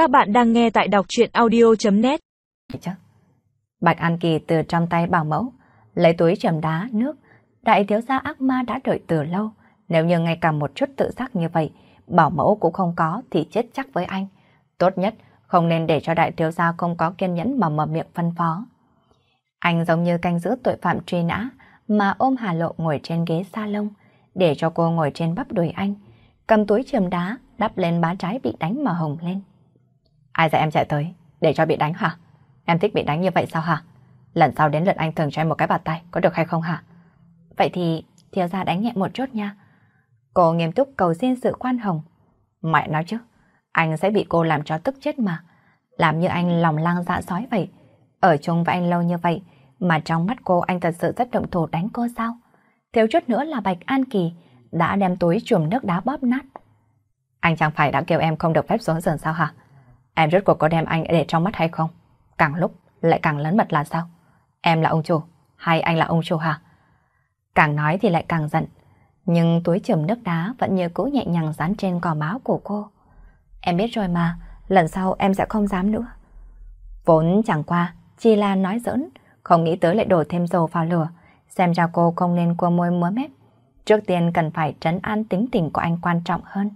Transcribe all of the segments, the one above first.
Các bạn đang nghe tại đọc chuyện audio.net. Bạch An Kỳ từ trong tay bảo mẫu, lấy túi trầm đá, nước. Đại thiếu gia ác ma đã đợi từ lâu. Nếu như ngay cả một chút tự giác như vậy, bảo mẫu cũng không có thì chết chắc với anh. Tốt nhất, không nên để cho đại thiếu gia không có kiên nhẫn mà mở miệng phân phó. Anh giống như canh giữ tội phạm truy nã, mà ôm Hà Lộ ngồi trên ghế salon, để cho cô ngồi trên bắp đùi anh, cầm túi chườm đá, đắp lên bá trái bị đánh mà hồng lên. Ai dạy em chạy tới, để cho bị đánh hả? Em thích bị đánh như vậy sao hả? Lần sau đến lượt anh thường cho em một cái bạt tay, có được hay không hả? Vậy thì thiếu gia đánh nhẹ một chút nha. Cô nghiêm túc cầu xin sự khoan hồng. Mẹ nói chứ, anh sẽ bị cô làm cho tức chết mà. Làm như anh lòng lang dạ sói vậy. Ở chung với anh lâu như vậy, mà trong mắt cô anh thật sự rất động thủ đánh cô sao? Thiếu chút nữa là Bạch An Kỳ đã đem túi chùm nước đá bóp nát. Anh chẳng phải đã kêu em không được phép xuống giường sao hả? Em rốt cuộc có đem anh để trong mắt hay không? Càng lúc lại càng lớn mật là sao? Em là ông chủ, hay anh là ông chủ hả? Càng nói thì lại càng giận. Nhưng túi chùm nước đá vẫn như cũ nhẹ nhàng dán trên cò máu của cô. Em biết rồi mà, lần sau em sẽ không dám nữa. Vốn chẳng qua, chỉ là nói giỡn, không nghĩ tới lại đổ thêm dầu vào lửa. Xem ra cô không nên cua môi múa mép. Trước tiên cần phải trấn an tính tình của anh quan trọng hơn.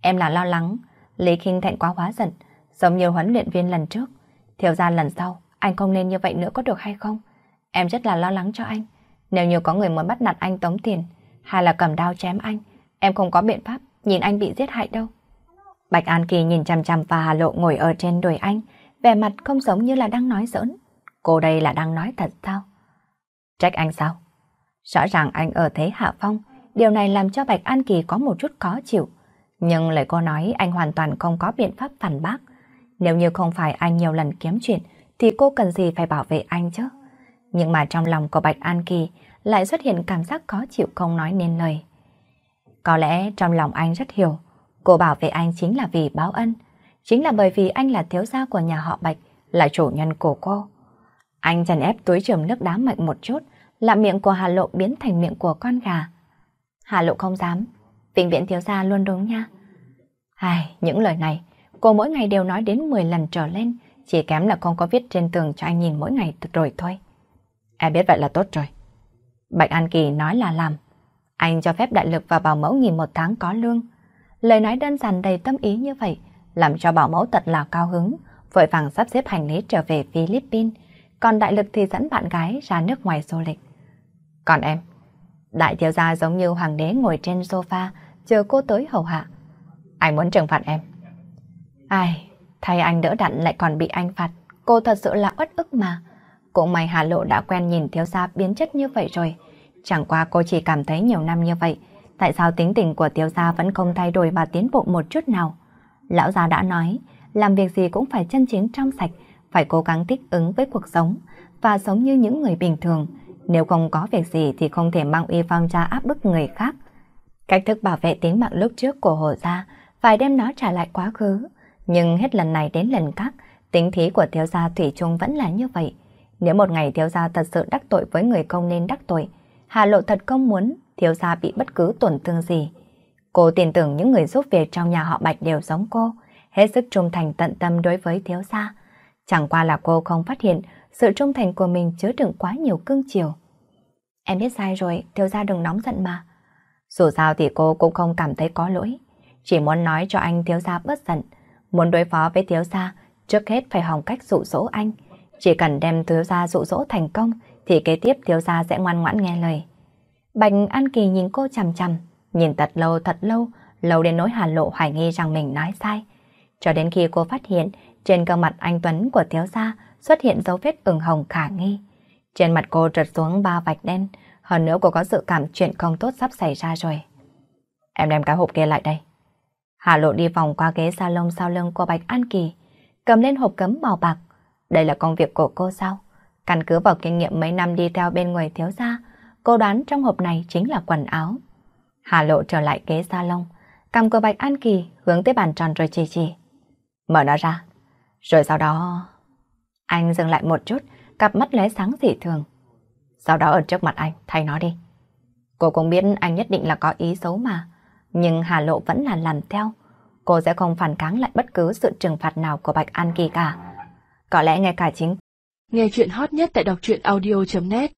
Em là lo lắng, Lý Kinh Thẹn quá hóa giận, giống như huấn luyện viên lần trước. Thiếu ra lần sau, anh không nên như vậy nữa có được hay không? Em rất là lo lắng cho anh. Nếu như có người muốn bắt nạt anh tống tiền, hay là cầm đao chém anh, em không có biện pháp nhìn anh bị giết hại đâu. Bạch An Kỳ nhìn chằm chằm và Hà Lộ ngồi ở trên đùi anh, vẻ mặt không giống như là đang nói giỡn. Cô đây là đang nói thật sao? Trách anh sao? Rõ ràng anh ở thế hạ phong, điều này làm cho Bạch An Kỳ có một chút khó chịu. Nhưng lời cô nói anh hoàn toàn không có biện pháp phản bác. Nếu như không phải anh nhiều lần kiếm chuyện, thì cô cần gì phải bảo vệ anh chứ? Nhưng mà trong lòng của Bạch An Kỳ lại xuất hiện cảm giác khó chịu không nói nên lời. Có lẽ trong lòng anh rất hiểu, cô bảo vệ anh chính là vì báo ân, chính là bởi vì anh là thiếu gia của nhà họ Bạch, là chủ nhân của cô. Anh chèn ép túi trường nước đá mạnh một chút, làm miệng của Hà Lộ biến thành miệng của con gà. Hà Lộ không dám, vĩnh viễn thiếu gia luôn đúng nha. Ai, những lời này, cô mỗi ngày đều nói đến 10 lần trở lên, chỉ kém là không có viết trên tường cho anh nhìn mỗi ngày rồi thôi. Em biết vậy là tốt rồi. Bạch An Kỳ nói là làm. Anh cho phép đại lực và bảo mẫu nghỉ một tháng có lương. Lời nói đơn giản đầy tâm ý như vậy, làm cho bảo mẫu thật là cao hứng, vội vàng sắp xếp hành lý trở về Philippines, còn đại lực thì dẫn bạn gái ra nước ngoài du lịch. Còn em, đại thiếu gia giống như hoàng đế ngồi trên sofa, chờ cô tới hầu hạ. Anh muốn trừng phạt em. Ai, thay anh đỡ đặn lại còn bị anh phạt, cô thật sự là uất ức mà. Cũng may Hà Lộ đã quen nhìn thiếu gia biến chất như vậy rồi. Chẳng qua cô chỉ cảm thấy nhiều năm như vậy, tại sao tính tình của thiếu gia vẫn không thay đổi và tiến bộ một chút nào. Lão gia đã nói, làm việc gì cũng phải chân chính trong sạch, phải cố gắng thích ứng với cuộc sống và sống như những người bình thường. Nếu không có việc gì thì không thể mang uy phong cha áp bức người khác. Cách thức bảo vệ tính mạng lúc trước của Hồ Gia phải đem nó trả lại quá khứ. Nhưng hết lần này đến lần khác, tính thí của thiếu gia Thủy chung vẫn là như vậy. Nếu một ngày thiếu gia thật sự đắc tội với người không nên đắc tội, Hà Lộ thật không muốn thiếu gia bị bất cứ tổn thương gì. Cô tin tưởng những người giúp việc trong nhà họ Bạch đều giống cô, hết sức trung thành tận tâm đối với thiếu gia. Chẳng qua là cô không phát hiện sự trung thành của mình chứa đựng quá nhiều cương chiều. Em biết sai rồi, thiếu gia đừng nóng giận mà. Dù sao thì cô cũng không cảm thấy có lỗi. Chỉ muốn nói cho anh thiếu gia bớt giận. Muốn đối phó với thiếu gia, trước hết phải hòng cách dụ dỗ anh. Chỉ cần đem thiếu gia dụ dỗ thành công, thì kế tiếp thiếu gia sẽ ngoan ngoãn nghe lời. Bạch An Kỳ nhìn cô chằm chằm, nhìn thật lâu thật lâu, lâu đến nỗi Hà Lộ hoài nghi rằng mình nói sai. Cho đến khi cô phát hiện trên gương mặt anh Tuấn của thiếu gia xuất hiện dấu vết ửng hồng khả nghi. Trên mặt cô trượt xuống ba vạch đen, hơn nữa cô có dự cảm chuyện không tốt sắp xảy ra rồi. Em đem cái hộp kia lại đây. Hà Lộ đi vòng qua ghế salon sau lưng của Bạch An Kỳ, cầm lên hộp cấm màu bạc. Đây là công việc của cô sao? Căn cứ vào kinh nghiệm mấy năm đi theo bên người thiếu gia, cô đoán trong hộp này chính là quần áo. Hà Lộ trở lại ghế salon, cầm của Bạch An Kỳ hướng tới bàn tròn rồi chỉ chỉ. Mở nó ra. Rồi sau đó... Anh dừng lại một chút, cặp mắt lóe sáng dị thường. Sau đó ở trước mặt anh, thay nó đi. Cô cũng biết anh nhất định là có ý xấu mà, nhưng Hà Lộ vẫn là làm theo cô sẽ không phản kháng lại bất cứ sự trừng phạt nào của Bạch An Kỳ cả. Có lẽ ngay cả chính Nghe chuyện hot nhất tại đọc truyện audio.net